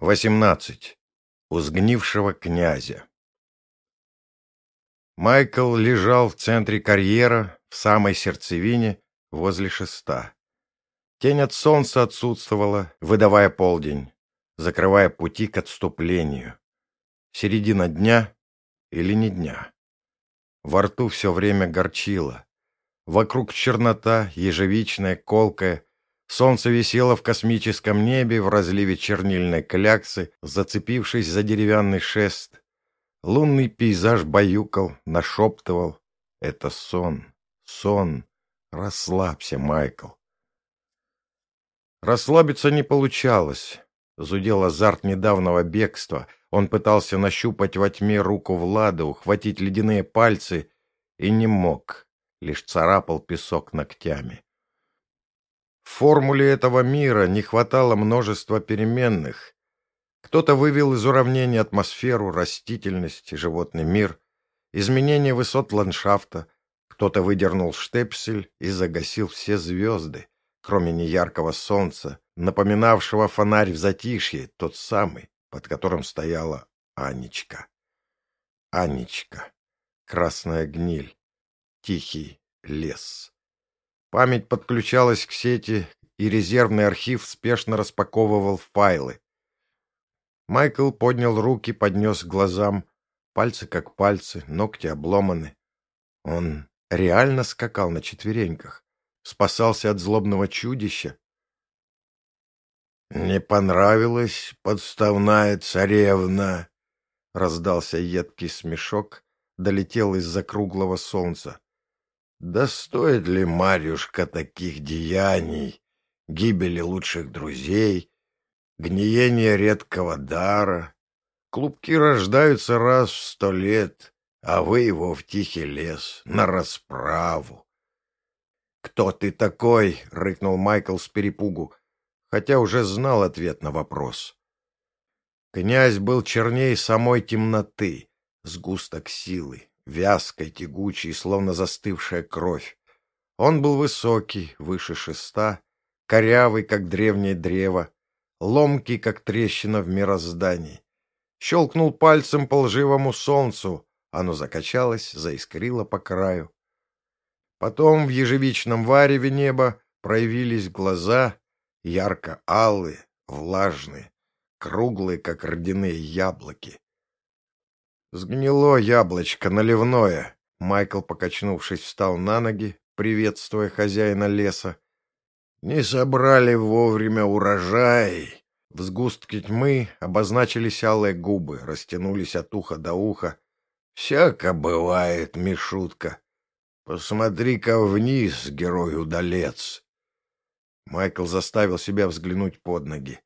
18. У сгнившего князя. Майкл лежал в центре карьера, в самой сердцевине, возле шеста. Тень от солнца отсутствовала, выдавая полдень, закрывая пути к отступлению. Середина дня или не дня. Во рту все время горчило. Вокруг чернота, ежевичная, колкая, Солнце висело в космическом небе в разливе чернильной кляксы, зацепившись за деревянный шест. Лунный пейзаж баюкал, нашептывал. Это сон, сон. Расслабься, Майкл. Расслабиться не получалось. Зудел азарт недавнего бегства. Он пытался нащупать во тьме руку Влада, ухватить ледяные пальцы и не мог. Лишь царапал песок ногтями. В формуле этого мира не хватало множества переменных. Кто-то вывел из уравнения атмосферу, растительность, животный мир, изменение высот ландшафта, кто-то выдернул штепсель и загасил все звезды, кроме неяркого солнца, напоминавшего фонарь в затишье, тот самый, под которым стояла Анечка. Анечка. Красная гниль. Тихий лес. Память подключалась к сети, и резервный архив спешно распаковывал файлы. Майкл поднял руки, поднес к глазам. Пальцы как пальцы, ногти обломаны. Он реально скакал на четвереньках, спасался от злобного чудища. «Не понравилась подставная царевна?» — раздался едкий смешок, долетел из-за круглого солнца. Да ли, Марюшка, таких деяний, гибели лучших друзей, гниения редкого дара? Клубки рождаются раз в сто лет, а вы его в тихий лес, на расправу. «Кто ты такой?» — рыкнул Майкл с перепугу, хотя уже знал ответ на вопрос. Князь был черней самой темноты, сгусток силы, вязкой, тягучей, словно застывшая кровь. Он был высокий, выше шеста, корявый, как древнее древо, ломкий, как трещина в мироздании. Щелкнул пальцем по лживому солнцу, оно закачалось, заискрило по краю. Потом в ежевичном вареве неба проявились глаза, ярко-алые, влажные, круглые, как родяные яблоки. Сгнило яблочко наливное. Майкл, покачнувшись, встал на ноги, приветствуя хозяина леса. Не собрали вовремя урожай. В сгустке тьмы обозначились алые губы, растянулись от уха до уха. Всяко бывает, Мишутка. Посмотри-ка вниз, герой-удалец. Майкл заставил себя взглянуть под ноги.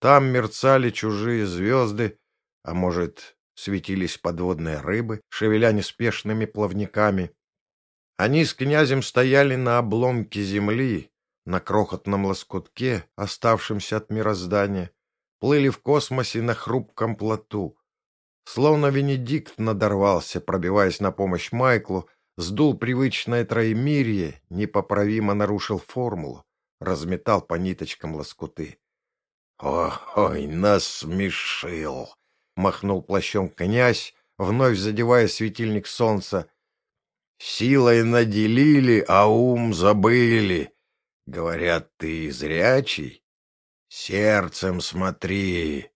Там мерцали чужие звезды, а может, светились подводные рыбы, шевеля неспешными плавниками. Они с князем стояли на обломке земли, на крохотном лоскутке, оставшемся от мироздания, плыли в космосе на хрупком плоту. Словно Венедикт надорвался, пробиваясь на помощь Майклу, сдул привычное троемирие, непоправимо нарушил формулу, разметал по ниточкам лоскуты. «Ой, насмешил!» Махнул плащом князь, вновь задевая светильник солнца. Силой наделили, а ум забыли. Говорят, ты зрячий? Сердцем смотри.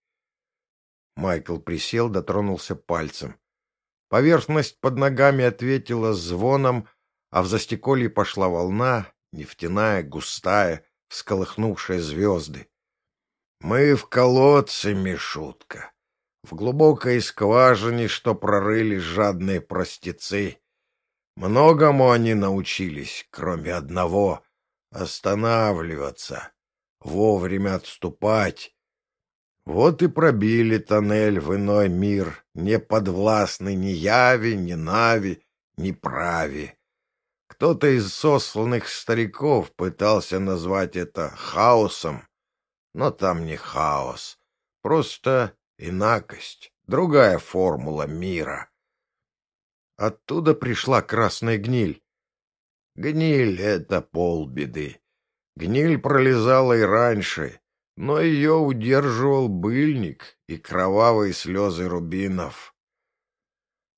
Майкл присел, дотронулся пальцем. Поверхность под ногами ответила звоном, а в застеколье пошла волна, нефтяная, густая, всколыхнувшая звезды. Мы в колодце, Мишутка в глубокой скважине, что прорыли жадные простецы. Многому они научились, кроме одного — останавливаться, вовремя отступать. Вот и пробили тоннель в иной мир, не подвластный ни Яви, ни Нави, ни Прави. Кто-то из сосланных стариков пытался назвать это хаосом, но там не хаос, просто Инакость, другая формула мира. Оттуда пришла красная гниль. Гниль — это полбеды. Гниль пролезала и раньше, но ее удерживал быльник и кровавые слезы рубинов.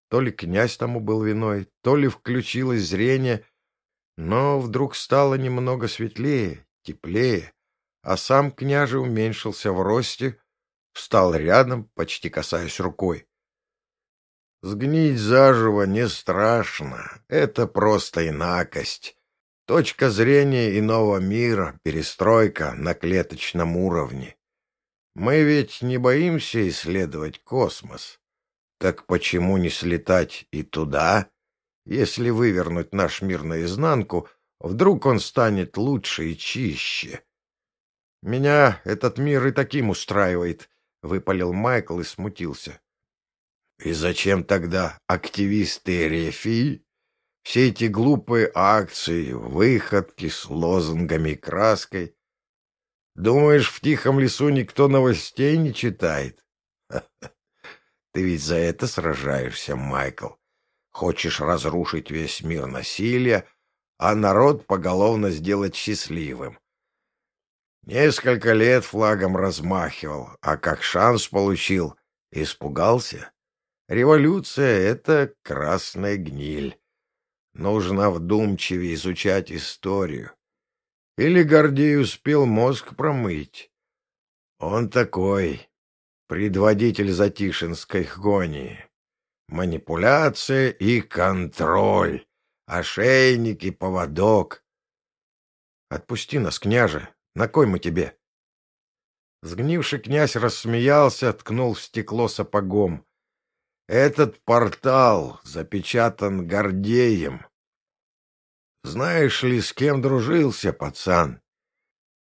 То ли князь тому был виной, то ли включилось зрение, но вдруг стало немного светлее, теплее, а сам княже уменьшился в росте, встал рядом, почти касаясь рукой. Сгнить заживо не страшно, это просто инакость. Точка зрения иного мира, перестройка на клеточном уровне. Мы ведь не боимся исследовать космос. Так почему не слетать и туда? Если вывернуть наш мир наизнанку, вдруг он станет лучше и чище. Меня этот мир и таким устраивает, — выпалил Майкл и смутился. И зачем тогда активисты РФИ? Все эти глупые акции, выходки с лозунгами и краской. Думаешь, в тихом лесу никто новостей не читает? Ты ведь за это сражаешься, Майкл. Хочешь разрушить весь мир насилия, а народ поголовно сделать счастливым. Несколько лет флагом размахивал, а как шанс получил, испугался. Революция — это красная гниль. Нужно вдумчивее изучать историю. Или Гордей успел мозг промыть. Он такой, предводитель Затишинской гонии. Манипуляция и контроль, ошейник и поводок. Отпусти нас, княже, на кой мы тебе? Сгнивший князь рассмеялся, ткнул в стекло сапогом. Этот портал запечатан Гордеем. Знаешь ли, с кем дружился пацан?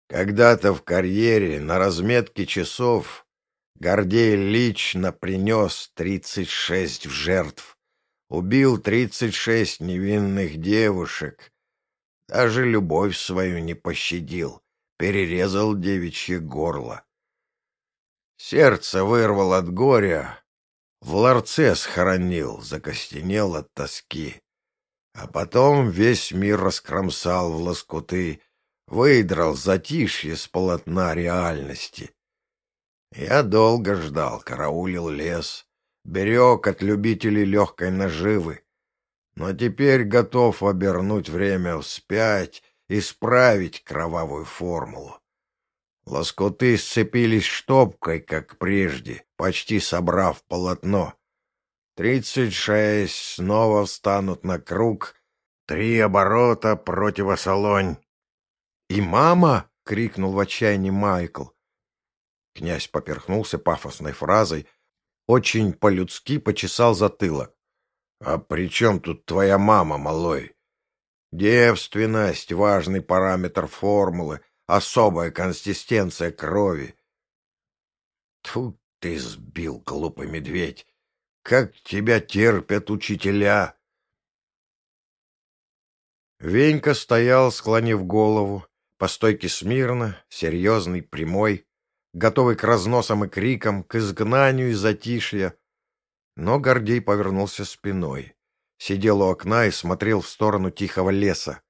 Когда-то в карьере на разметке часов Гордей лично принес тридцать шесть в жертв, убил тридцать шесть невинных девушек, даже любовь свою не пощадил, перерезал девичье горло. Сердце вырвал от горя, в ларце схоронил, закостенел от тоски. А потом весь мир раскромсал в лоскуты, выдрал затишье с полотна реальности. Я долго ждал, караулил лес, берег от любителей легкой наживы, но теперь готов обернуть время вспять, исправить кровавую формулу. Лоскуты сцепились штопкой, как прежде, почти собрав полотно. Тридцать шесть снова встанут на круг, три оборота противосолонь. «И мама!» — крикнул в отчаянии Майкл. Князь поперхнулся пафосной фразой, очень по-людски почесал затылок. «А при чем тут твоя мама, малой? Девственность — важный параметр формулы, особая консистенция крови. Тут ты сбил, глупый медведь! Как тебя терпят учителя!» Венька стоял, склонив голову, по стойке смирно, серьезный, прямой, готовый к разносам и крикам, к изгнанию из затишья. Но Гордей повернулся спиной, сидел у окна и смотрел в сторону тихого леса.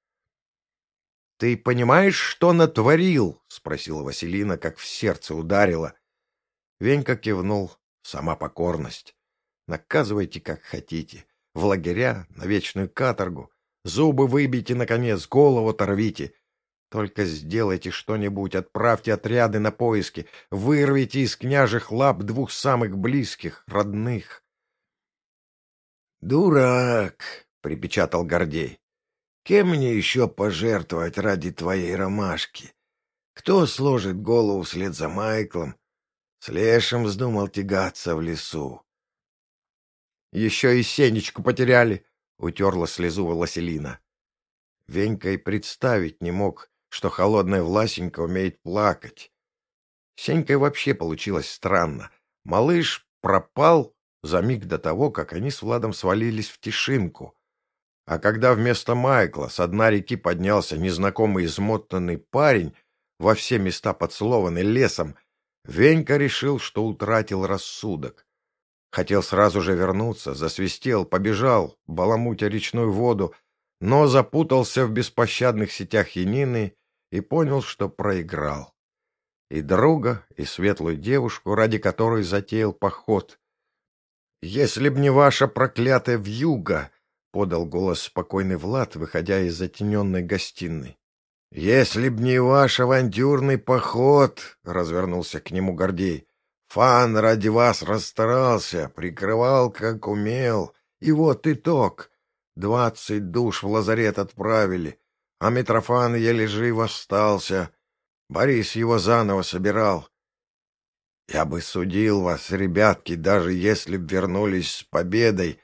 — Ты понимаешь, что натворил? — спросила Василина, как в сердце ударила. Венька кивнул. Сама покорность. Наказывайте, как хотите. В лагеря, на вечную каторгу. Зубы выбейте, наконец, голову оторвите. Только сделайте что-нибудь, отправьте отряды на поиски, вырвите из княжих лап двух самых близких, родных. «Дурак!» — припечатал Гордей. Кем мне еще пожертвовать ради твоей ромашки? Кто сложит голову вслед за Майклом? С лешим вздумал тягаться в лесу. Еще и Сенечку потеряли, — утерла слезу Василина. Венька и представить не мог, что холодная Власенька умеет плакать. Сенькой вообще получилось странно. Малыш пропал за миг до того, как они с Владом свалились в тишинку. А когда вместо Майкла с дна реки поднялся незнакомый измотанный парень, во все места поцелованный лесом, Венька решил, что утратил рассудок. Хотел сразу же вернуться, засвистел, побежал, баламутя речную воду, но запутался в беспощадных сетях Янины и понял, что проиграл. и друга, и светлую девушку, ради которой затеял поход. «Если б не ваша проклятая вьюга!» — подал голос спокойный Влад, выходя из затененной гостиной. «Если б не ваш авантюрный поход!» — развернулся к нему Гордей. «Фан ради вас расстарался, прикрывал, как умел. И вот итог. Двадцать душ в лазарет отправили, а Митрофан еле жив остался. Борис его заново собирал. Я бы судил вас, ребятки, даже если б вернулись с победой,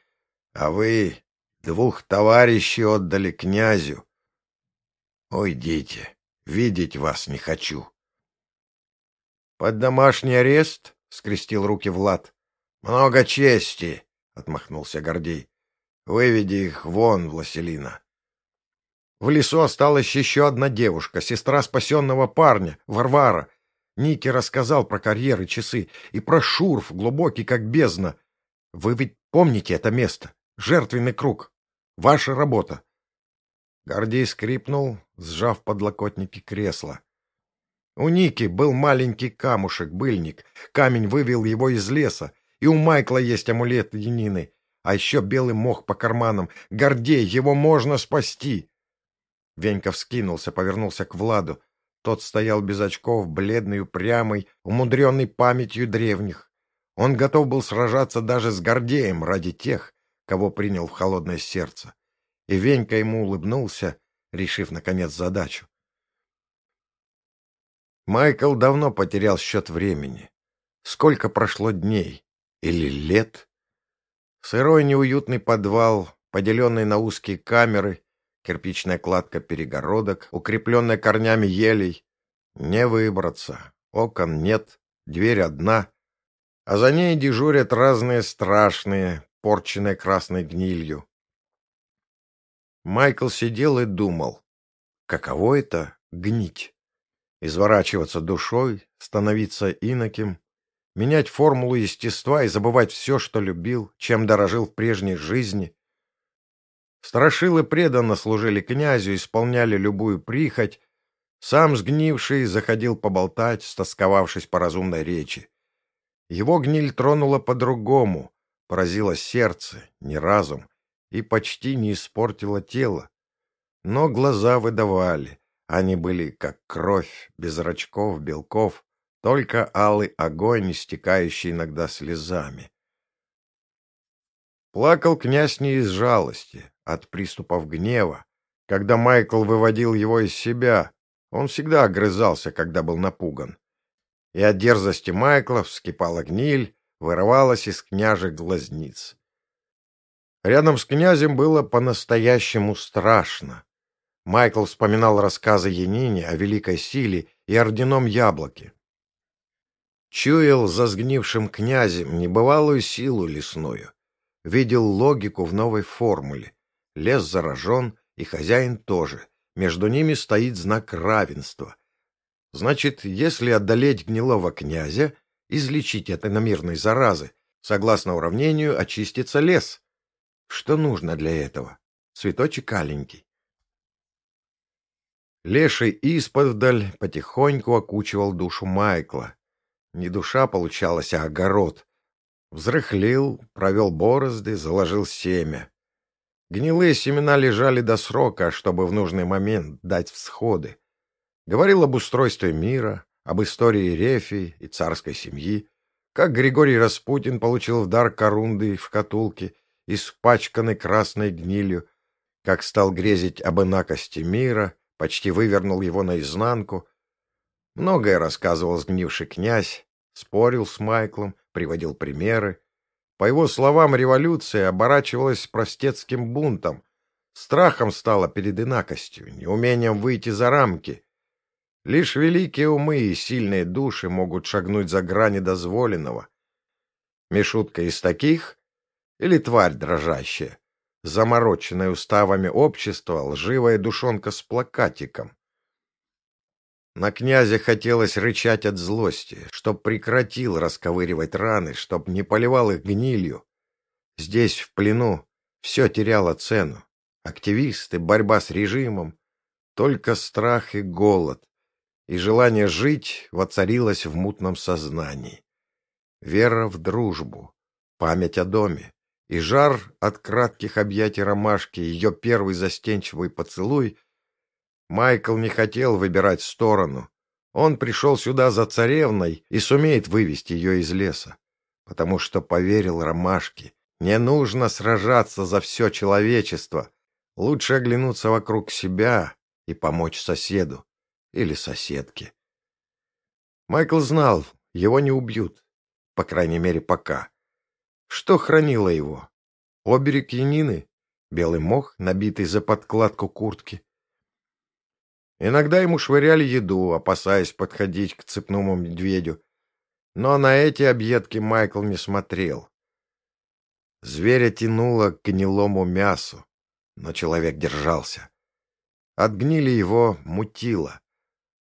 а вы двух товарищей отдали князю. Уйдите, видеть вас не хочу. — Под домашний арест? — скрестил руки Влад. — Много чести, — отмахнулся Гордей. — Выведи их вон, Власелина. В лесу осталась еще одна девушка, сестра спасенного парня, Варвара. Ники рассказал про карьеры часы и про шурф, глубокий как бездна. Вы ведь помните это место? Жертвенный круг. Ваша работа. Гордей скрипнул, сжав подлокотники кресла. У Ники был маленький камушек-быльник. Камень вывел его из леса. И у Майкла есть амулет Янины. А еще белый мох по карманам. Гордей, его можно спасти. Венька вскинулся, повернулся к Владу. Тот стоял без очков, бледный, упрямый, умудренный памятью древних. Он готов был сражаться даже с Гордеем ради тех, кого принял в холодное сердце. И Венька ему улыбнулся, решив, наконец, задачу. Майкл давно потерял счет времени. Сколько прошло дней? Или лет? Сырой неуютный подвал, поделенный на узкие камеры, кирпичная кладка перегородок, укрепленная корнями елей. Не выбраться. Окон нет, дверь одна. А за ней дежурят разные страшные, порченные красной гнилью. Майкл сидел и думал, каково это — гнить. Изворачиваться душой, становиться иноким, менять формулу естества и забывать все, что любил, чем дорожил в прежней жизни — Страшилы преданно служили князю, исполняли любую прихоть. Сам сгнивший заходил поболтать, стосковавшись по разумной речи. Его гниль тронула по-другому, поразила сердце, не разум, и почти не испортила тело. Но глаза выдавали, они были как кровь, без зрачков, белков, только алый огонь, истекающий иногда слезами. Плакал князь не из жалости, от приступов гнева. Когда Майкл выводил его из себя, он всегда огрызался, когда был напуган. И от дерзости Майкла вскипала гниль, вырывалась из княжек глазниц. Рядом с князем было по-настоящему страшно. Майкл вспоминал рассказы Янине о великой силе и орденом яблоке. Чуял за сгнившим князем небывалую силу лесную, видел логику в новой формуле, Лес заражен, и хозяин тоже. Между ними стоит знак равенства. Значит, если одолеть гнилого князя, излечить от иномирной заразы, согласно уравнению очистится лес. Что нужно для этого? Цветочек аленький. Леший исподвдаль потихоньку окучивал душу Майкла. Не душа получалась, а огород. Взрыхлил, провел борозды, заложил семя. Гнилые семена лежали до срока, чтобы в нужный момент дать всходы. Говорил об устройстве мира, об истории Рефии и царской семьи, как Григорий Распутин получил в дар корунды в шкатулке, испачканной красной гнилью, как стал грезить об инакости мира, почти вывернул его наизнанку. Многое рассказывал сгнивший князь, спорил с Майклом, приводил примеры, по его словам, революция оборачивалась простецким бунтом, страхом стала перед инакостью, неумением выйти за рамки. Лишь великие умы и сильные души могут шагнуть за грани дозволенного. Мишутка из таких или тварь дрожащая, замороченная уставами общества, лживая душонка с плакатиком? На князя хотелось рычать от злости, чтоб прекратил расковыривать раны, чтоб не поливал их гнилью. Здесь, в плену, все теряло цену. Активисты, борьба с режимом, только страх и голод. и желание жить воцарилось в мутном сознании. Вера в дружбу, память о доме и жар от кратких объятий ромашки, ее первый застенчивый поцелуй. Майкл не хотел выбирать сторону. Он пришел сюда за царевной и сумеет вывести ее из леса, потому что поверил ромашке. Не нужно сражаться за все человечество. Лучше оглянуться вокруг себя и помочь соседу или соседке. Майкл знал, его не убьют, по крайней мере, пока. Что хранило его? Оберег янины, белый мох, набитый за подкладку куртки. Иногда ему швыряли еду, опасаясь подходить к цепному медведю. Но на эти объедки Майкл не смотрел. Зверя тянуло к гнилому мясу, но человек держался. От гнили его мутило.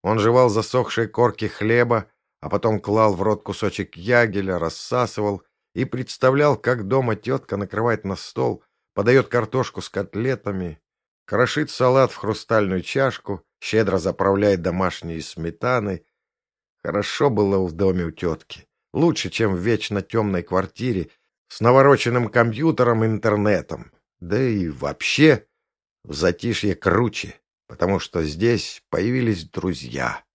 Он жевал засохшие корки хлеба, а потом клал в рот кусочек ягеля, рассасывал и представлял, как дома тетка накрывает на стол, подает картошку с котлетами, крошит салат в хрустальную чашку, щедро заправляет домашней сметаной. Хорошо было в доме у тетки. Лучше, чем в вечно темной квартире с навороченным компьютером и интернетом. Да и вообще в затишье круче потому что здесь появились друзья.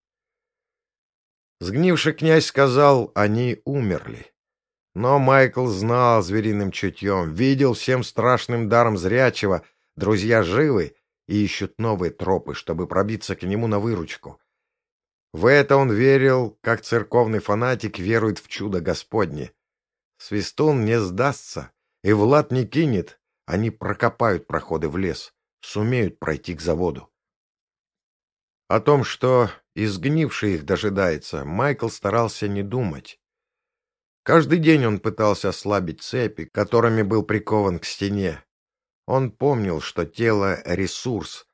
Сгнивший князь сказал, они умерли. Но Майкл знал звериным чутьем, видел всем страшным даром зрячего, друзья живы и ищут новые тропы, чтобы пробиться к нему на выручку. В это он верил, как церковный фанатик верует в чудо Господне. Свистун не сдастся, и Влад не кинет, они прокопают проходы в лес, сумеют пройти к заводу. О том, что изгнивший их дожидается, Майкл старался не думать. Каждый день он пытался ослабить цепи, которыми был прикован к стене. Он помнил, что тело — ресурс.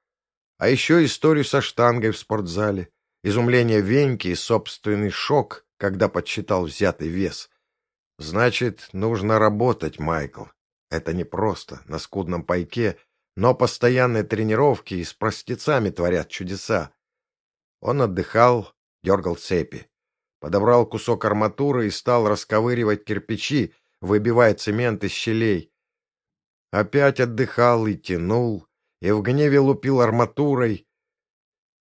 А еще историю со штангой в спортзале, изумление Веньки и собственный шок, когда подсчитал взятый вес. Значит, нужно работать, Майкл. Это непросто, на скудном пайке, но постоянные тренировки и с простецами творят чудеса. Он отдыхал, дергал цепи. Подобрал кусок арматуры и стал расковыривать кирпичи, выбивая цемент из щелей. Опять отдыхал и тянул, и в гневе лупил арматурой.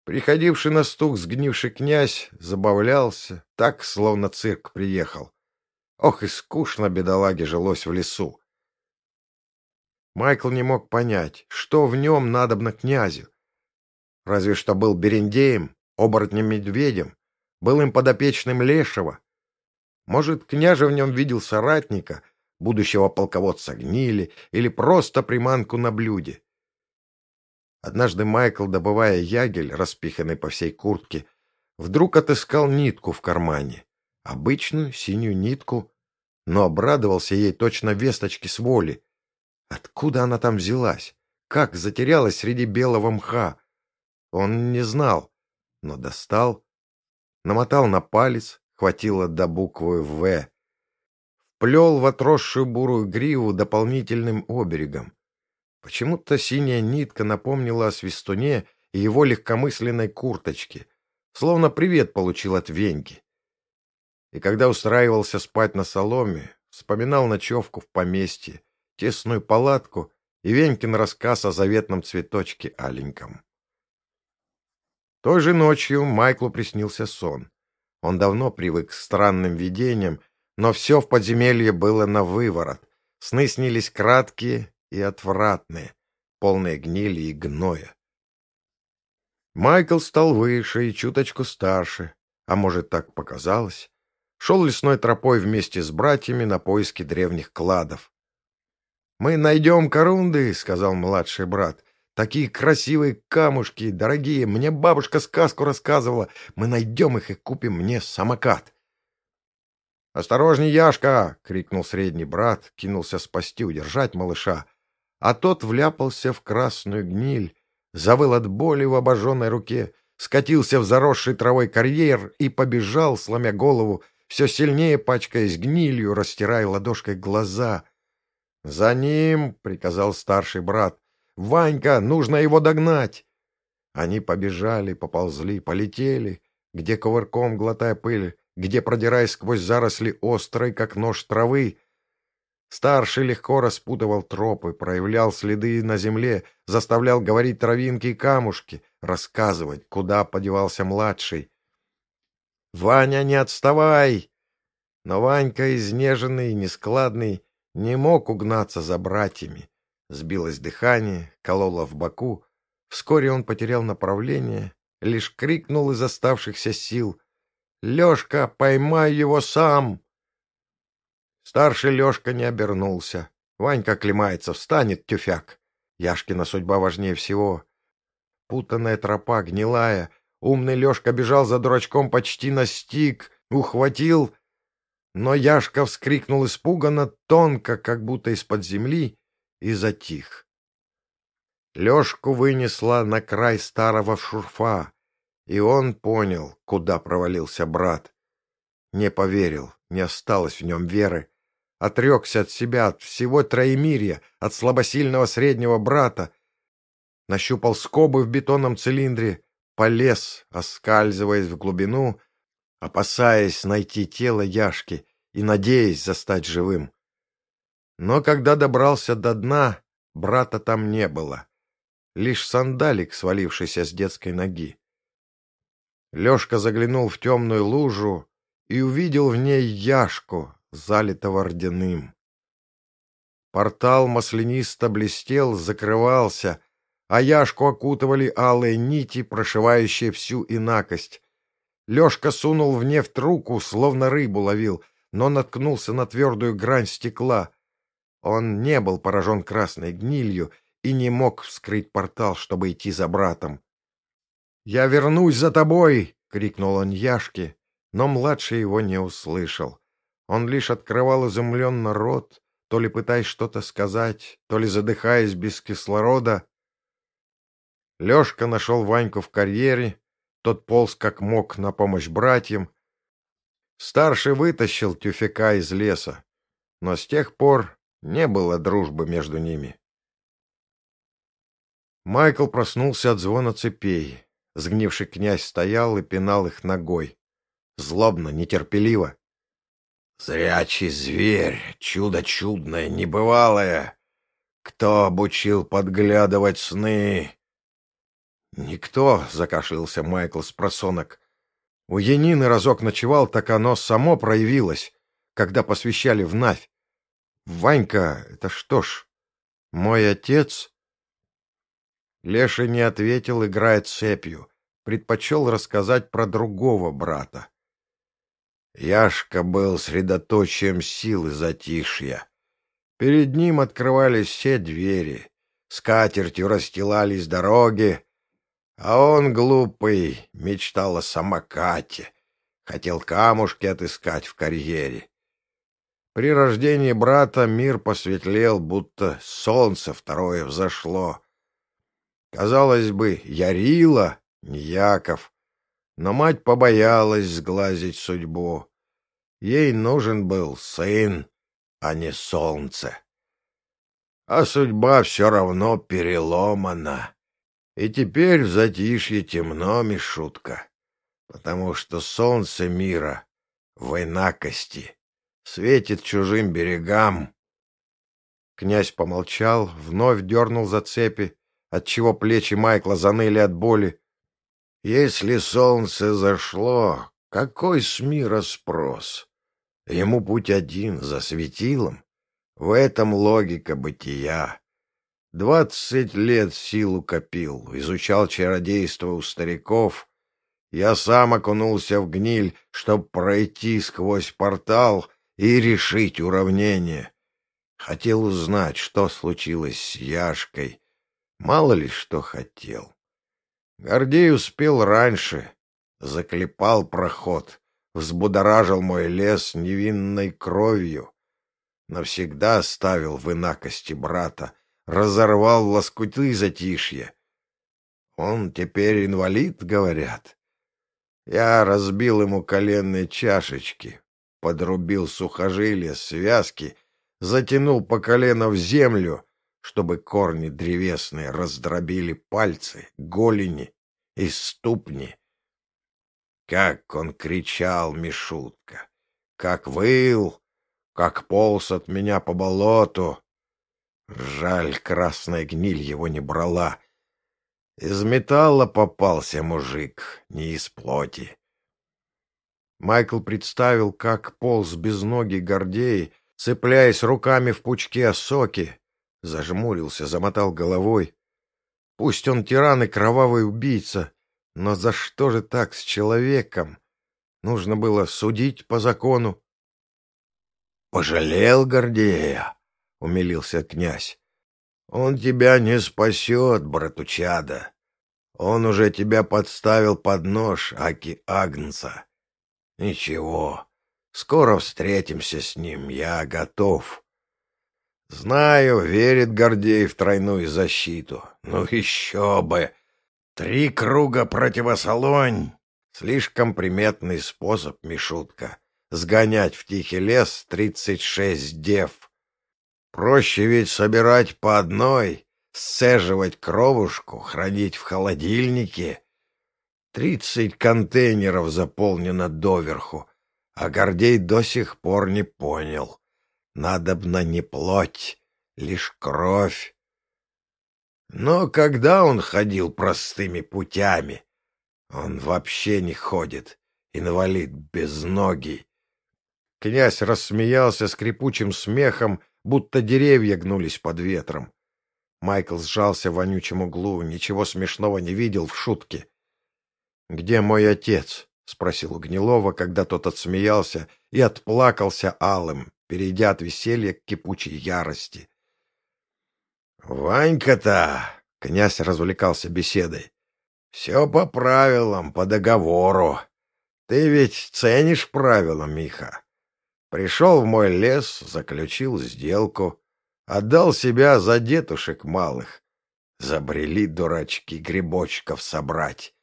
Приходивший на стук сгнивший князь забавлялся, так, словно цирк приехал. Ох, и скучно бедолаге жилось в лесу. Майкл не мог понять, что в нем надобно князю. Разве что был берендеем, оборотнем-медведем, был им подопечным Лешего. Может, княже в нем видел соратника, будущего полководца гнили или просто приманку на блюде. Однажды Майкл, добывая ягель, распиханный по всей куртке, вдруг отыскал нитку в кармане. Обычную синюю нитку, но обрадовался ей точно весточки с воли. Откуда она там взялась? Как затерялась среди белого мха? Он не знал, но достал, намотал на палец, хватило до буквы «В», вплел в отросшую бурую гриву дополнительным оберегом. Почему-то синяя нитка напомнила о свистуне и его легкомысленной курточке, словно привет получил от Веньки. И когда устраивался спать на соломе, вспоминал ночевку в поместье, тесную палатку и Венькин рассказ о заветном цветочке аленьком. Той же ночью Майклу приснился сон. Он давно привык к странным видениям, но все в подземелье было на выворот. Сны снились краткие и отвратные, полные гнили и гноя. Майкл стал выше и чуточку старше, а может, так показалось. Шел лесной тропой вместе с братьями на поиски древних кладов. «Мы найдем корунды», — сказал младший брат. Такие красивые камушки, дорогие. Мне бабушка сказку рассказывала. Мы найдем их и купим мне самокат. «Осторожней, Яшка!» — крикнул средний брат, кинулся спасти, удержать малыша. А тот вляпался в красную гниль, завыл от боли в обожженной руке, скатился в заросший травой карьер и побежал, сломя голову, все сильнее пачкаясь гнилью, растирая ладошкой глаза. «За ним!» — приказал старший брат. «Ванька, нужно его догнать!» Они побежали, поползли, полетели, где ковырком, глотая пыль, где, продираясь сквозь заросли острой, как нож травы, Старший легко распутывал тропы, проявлял следы на земле, заставлял говорить травинки и камушки, рассказывать, куда подевался младший. «Ваня, не отставай!» Но Ванька, изнеженный и нескладный, не мог угнаться за братьями. Сбилось дыхание, кололо в боку. Вскоре он потерял направление, лишь крикнул из оставшихся сил. «Лешка, поймай его сам!» Старший Лешка не обернулся. Ванька оклемается, встанет тюфяк. Яшкина судьба важнее всего. Путанная тропа, гнилая. Умный Лешка бежал за дурачком, почти настиг, ухватил. Но Яшка вскрикнул испуганно, тонко, как будто из-под земли, и затих. Лешку вынесла на край старого шурфа, и он понял, куда провалился брат. Не поверил, не осталось в нем веры отрекся от себя, от всего троемирья, от слабосильного среднего брата, нащупал скобы в бетонном цилиндре, полез, оскальзываясь в глубину, опасаясь найти тело Яшки и надеясь застать живым. Но когда добрался до дна, брата там не было. Лишь сандалик, свалившийся с детской ноги. Лешка заглянул в темную лужу и увидел в ней Яшку, залитого ордяным. Портал маслянисто блестел, закрывался, а Яшку окутывали алые нити, прошивающие всю инакость. Лешка сунул в нефть руку, словно рыбу ловил, но наткнулся на твердую грань стекла. Он не был поражен красной гнилью и не мог вскрыть портал, чтобы идти за братом. «Я вернусь за тобой!» — крикнул он Яшке, но младший его не услышал. Он лишь открывал изумленно рот, то ли пытаясь что-то сказать, то ли задыхаясь без кислорода. Лешка нашел Ваньку в карьере, тот полз как мог на помощь братьям. Старший вытащил тюфяка из леса, но с тех пор не было дружбы между ними. Майкл проснулся от звона цепей. Сгнивший князь стоял и пинал их ногой. Злобно, нетерпеливо. Зрячий зверь, чудо чудное, небывалое. Кто обучил подглядывать сны? Никто, — закашлялся Майкл с просонок. У Янины разок ночевал, так оно само проявилось, когда посвящали в Навь. Ванька, это что ж, мой отец? Леша не ответил, играя цепью. Предпочел рассказать про другого брата. Яшка был средоточием силы затишья. Перед ним открывались все двери, скатертью расстилались дороги, а он, глупый, мечтал о самокате, хотел камушки отыскать в карьере. При рождении брата мир посветлел, будто солнце второе взошло. Казалось бы, Ярила, не Яков, но мать побоялась сглазить судьбу. Ей нужен был сын, а не солнце. А судьба все равно переломана. И теперь в затишье темно, Мишутка, потому что солнце мира в инакости светит чужим берегам. Князь помолчал, вновь дернул за цепи, отчего плечи Майкла заныли от боли, если солнце зашло, какой с мира спрос? Ему путь один, за светилом. В этом логика бытия. Двадцать лет силу копил, изучал чародейство у стариков. Я сам окунулся в гниль, чтоб пройти сквозь портал и решить уравнение. Хотел узнать, что случилось с Яшкой. Мало ли что хотел. Гордей успел раньше, заклепал проход, взбудоражил мой лес невинной кровью, навсегда оставил в инакости брата, разорвал лоскуты затишья. Он теперь инвалид, говорят. Я разбил ему коленные чашечки, подрубил сухожилия, связки, затянул по колено в землю чтобы корни древесные раздробили пальцы, голени и ступни. Как он кричал, Мишутка! Как выл! Как полз от меня по болоту! Жаль, красная гниль его не брала. Из металла попался мужик, не из плоти. Майкл представил, как полз без ноги Гордей, цепляясь руками в пучке осоки, зажмурился, замотал головой. Пусть он тиран и кровавый убийца, но за что же так с человеком? Нужно было судить по закону. — Пожалел Гордея, — умилился князь. — Он тебя не спасет, братучада. Он уже тебя подставил под нож, Аки Агнца. Ничего, скоро встретимся с ним, я готов. Знаю, верит Гордей в тройную защиту. Ну еще бы! Три круга противосолонь — слишком приметный способ, Мишутка, сгонять в тихий лес тридцать шесть дев. Проще ведь собирать по одной, сцеживать кровушку, хранить в холодильнике. Тридцать контейнеров заполнено доверху, а Гордей до сих пор не понял. Надобно не плоть, лишь кровь. Но когда он ходил простыми путями? Он вообще не ходит, инвалид безногий. Князь рассмеялся скрипучим смехом, будто деревья гнулись под ветром. Майкл сжался в вонючем углу, ничего смешного не видел в шутке. «Где мой отец?» — спросил у Гнилова, когда тот отсмеялся и отплакался алым, перейдя от веселья к кипучей ярости. «Ванька-то!» — князь развлекался беседой. «Все по правилам, по договору. Ты ведь ценишь правила, Миха. Пришел в мой лес, заключил сделку, отдал себя за детушек малых. Забрели дурачки грибочков собрать.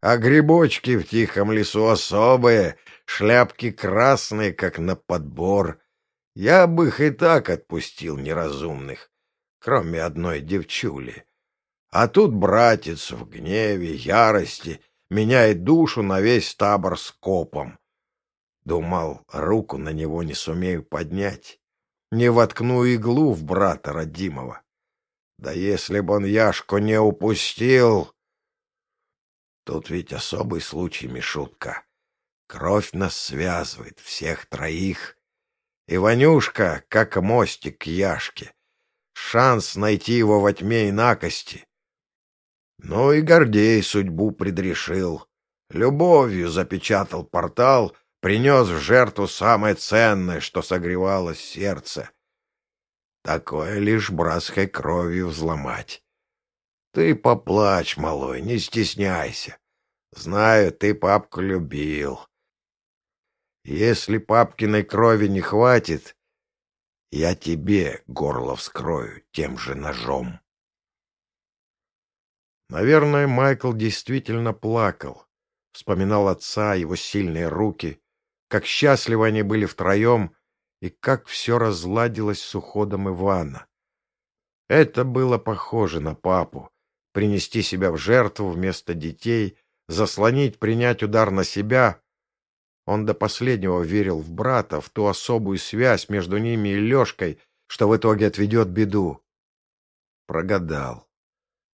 А грибочки в тихом лесу особые, шляпки красные, как на подбор. Я бы их и так отпустил неразумных, кроме одной девчули. А тут братец в гневе, ярости меняет душу на весь табор скопом. Думал, руку на него не сумею поднять, не воткну иглу в брата родимого. Да если бы он Яшку не упустил... Тут ведь особый случай, Мишутка. Кровь нас связывает, всех троих. И Ванюшка, как мостик к Яшке. Шанс найти его во тьме накости. Ну и Гордей судьбу предрешил. Любовью запечатал портал, принес в жертву самое ценное, что согревало сердце. Такое лишь братской кровью взломать. Ты поплачь, малой, не стесняйся. Знаю, ты папку любил. Если папкиной крови не хватит, я тебе горло вскрою тем же ножом. Наверное, Майкл действительно плакал. Вспоминал отца, его сильные руки, как счастливы они были втроем и как все разладилось с уходом Ивана. Это было похоже на папу принести себя в жертву вместо детей, заслонить, принять удар на себя. Он до последнего верил в брата, в ту особую связь между ними и Лешкой, что в итоге отведет беду. Прогадал.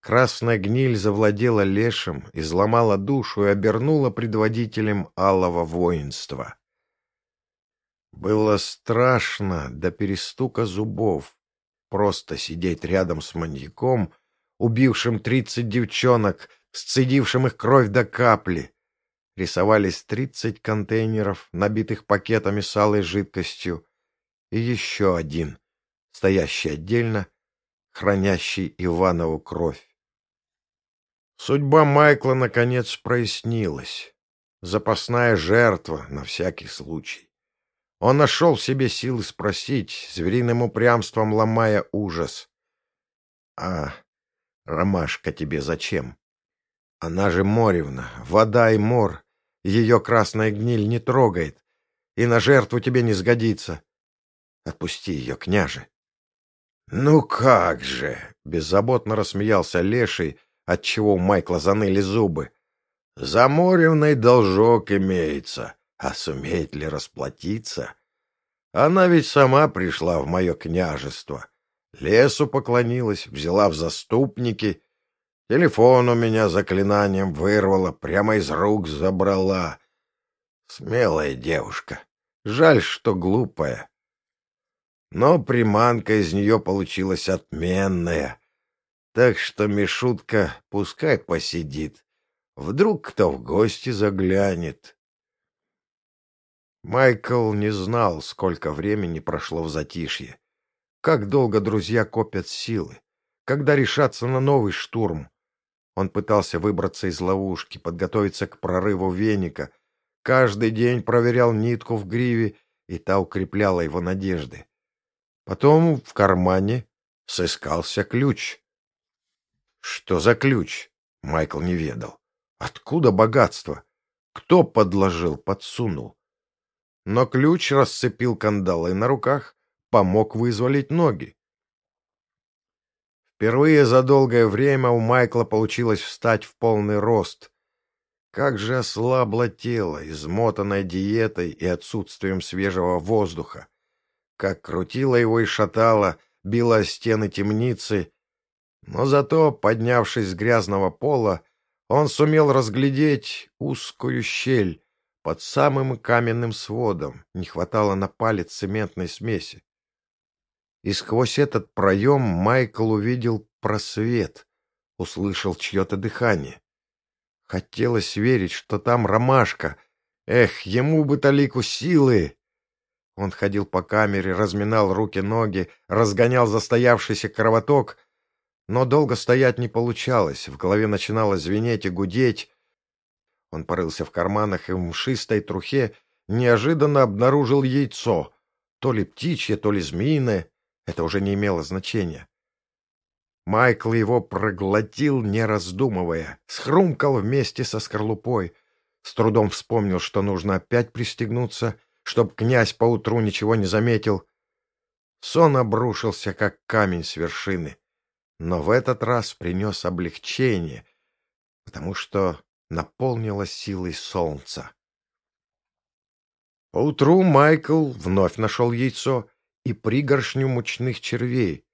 Красная гниль завладела лешим, изломала душу и обернула предводителем алого воинства. Было страшно до перестука зубов просто сидеть рядом с маньяком, убившим тридцать девчонок, сцедившим их кровь до капли. Рисовались тридцать контейнеров, набитых пакетами с алой жидкостью, и еще один, стоящий отдельно, хранящий Иванову кровь. Судьба Майкла, наконец, прояснилась. Запасная жертва на всякий случай. Он нашел в себе силы спросить, звериным упрямством ломая ужас. — А Ромашка тебе зачем? Она же Моревна, вода и мор. Ее красная гниль не трогает, и на жертву тебе не сгодится. Отпусти ее, княже. — Ну как же! — беззаботно рассмеялся Леший, отчего у Майкла заныли зубы. — За Моревной должок имеется, а сумеет ли расплатиться? Она ведь сама пришла в мое княжество. Лесу поклонилась, взяла в заступники. Телефон у меня заклинанием вырвала, прямо из рук забрала. Смелая девушка. Жаль, что глупая. Но приманка из нее получилась отменная. Так что Мишутка пускай посидит. Вдруг кто в гости заглянет. Майкл не знал, сколько времени прошло в затишье. Как долго друзья копят силы? Когда решатся на новый штурм? Он пытался выбраться из ловушки, подготовиться к прорыву веника. Каждый день проверял нитку в гриве, и та укрепляла его надежды. Потом в кармане сыскался ключ. Что за ключ? Майкл не ведал. Откуда богатство? Кто подложил, подсунул? Но ключ расцепил кандалы на руках, помог вызволить ноги. Впервые за долгое время у Майкла получилось встать в полный рост. Как же ослабло тело, измотанное диетой и отсутствием свежего воздуха. Как крутило его и шатало, било стены темницы. Но зато, поднявшись с грязного пола, он сумел разглядеть узкую щель под самым каменным сводом, не хватало на палец цементной смеси. И сквозь этот проем Майкл увидел просвет, услышал чье-то дыхание. Хотелось верить, что там ромашка. Эх, ему бы талику силы! Он ходил по камере, разминал руки-ноги, разгонял застоявшийся кровоток — но долго стоять не получалось, в голове начинало звенеть и гудеть. Он порылся в карманах и в мшистой трухе неожиданно обнаружил яйцо. То ли птичье, то ли змеиное. Это уже не имело значения. Майкл его проглотил, не раздумывая, схрумкал вместе со скорлупой. С трудом вспомнил, что нужно опять пристегнуться, чтоб князь поутру ничего не заметил. Сон обрушился, как камень с вершины но в этот раз принес облегчение, потому что наполнило силой солнца. Поутру Майкл вновь нашел яйцо и пригоршню мучных червей.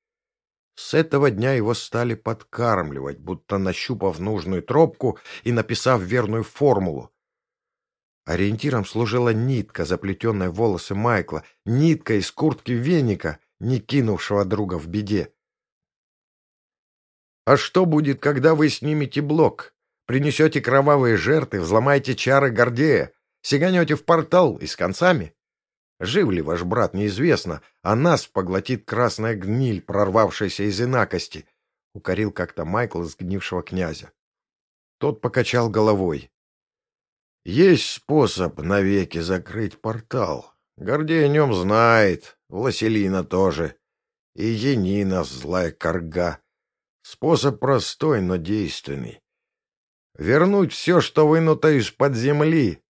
С этого дня его стали подкармливать, будто нащупав нужную тропку и написав верную формулу. Ориентиром служила нитка, заплетенная в волосы Майкла, нитка из куртки веника, не кинувшего друга в беде. А что будет, когда вы снимете блок? Принесете кровавые жертвы, взломаете чары Гордея, сиганете в портал и с концами? Жив ли ваш брат, неизвестно, а нас поглотит красная гниль, прорвавшаяся из инакости, — укорил как-то Майкл сгнившего князя. Тот покачал головой. Есть способ навеки закрыть портал. Гордей о нем знает, Василина тоже. И Енина злая корга. Способ простой, но действенный. Вернуть все, что вынуто из-под земли,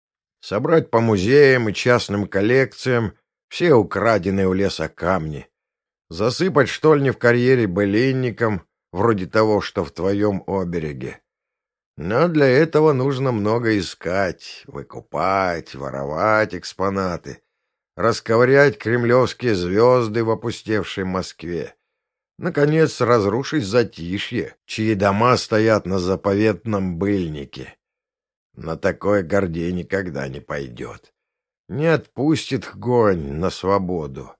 собрать по музеям и частным коллекциям все украденные у леса камни, засыпать штольни в карьере былинником, вроде того, что в твоем обереге. Но для этого нужно много искать, выкупать, воровать экспонаты, расковырять кремлевские звезды в опустевшей Москве наконец, разрушить затишье, чьи дома стоят на заповедном быльнике. На такое Гордей никогда не пойдет. Не отпустит гонь на свободу.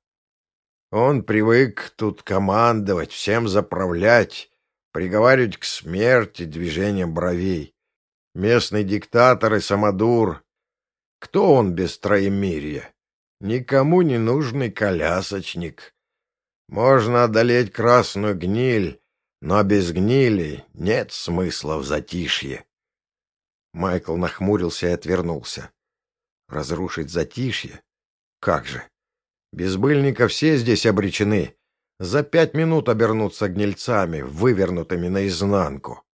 Он привык тут командовать, всем заправлять, приговаривать к смерти движением бровей. Местный диктатор и самодур. Кто он без троемирия? Никому не нужный колясочник. Можно одолеть красную гниль, но без гнили нет смысла в затишье. Майкл нахмурился и отвернулся. Разрушить затишье? Как же? Без быльника все здесь обречены. За пять минут обернуться гнильцами, вывернутыми наизнанку.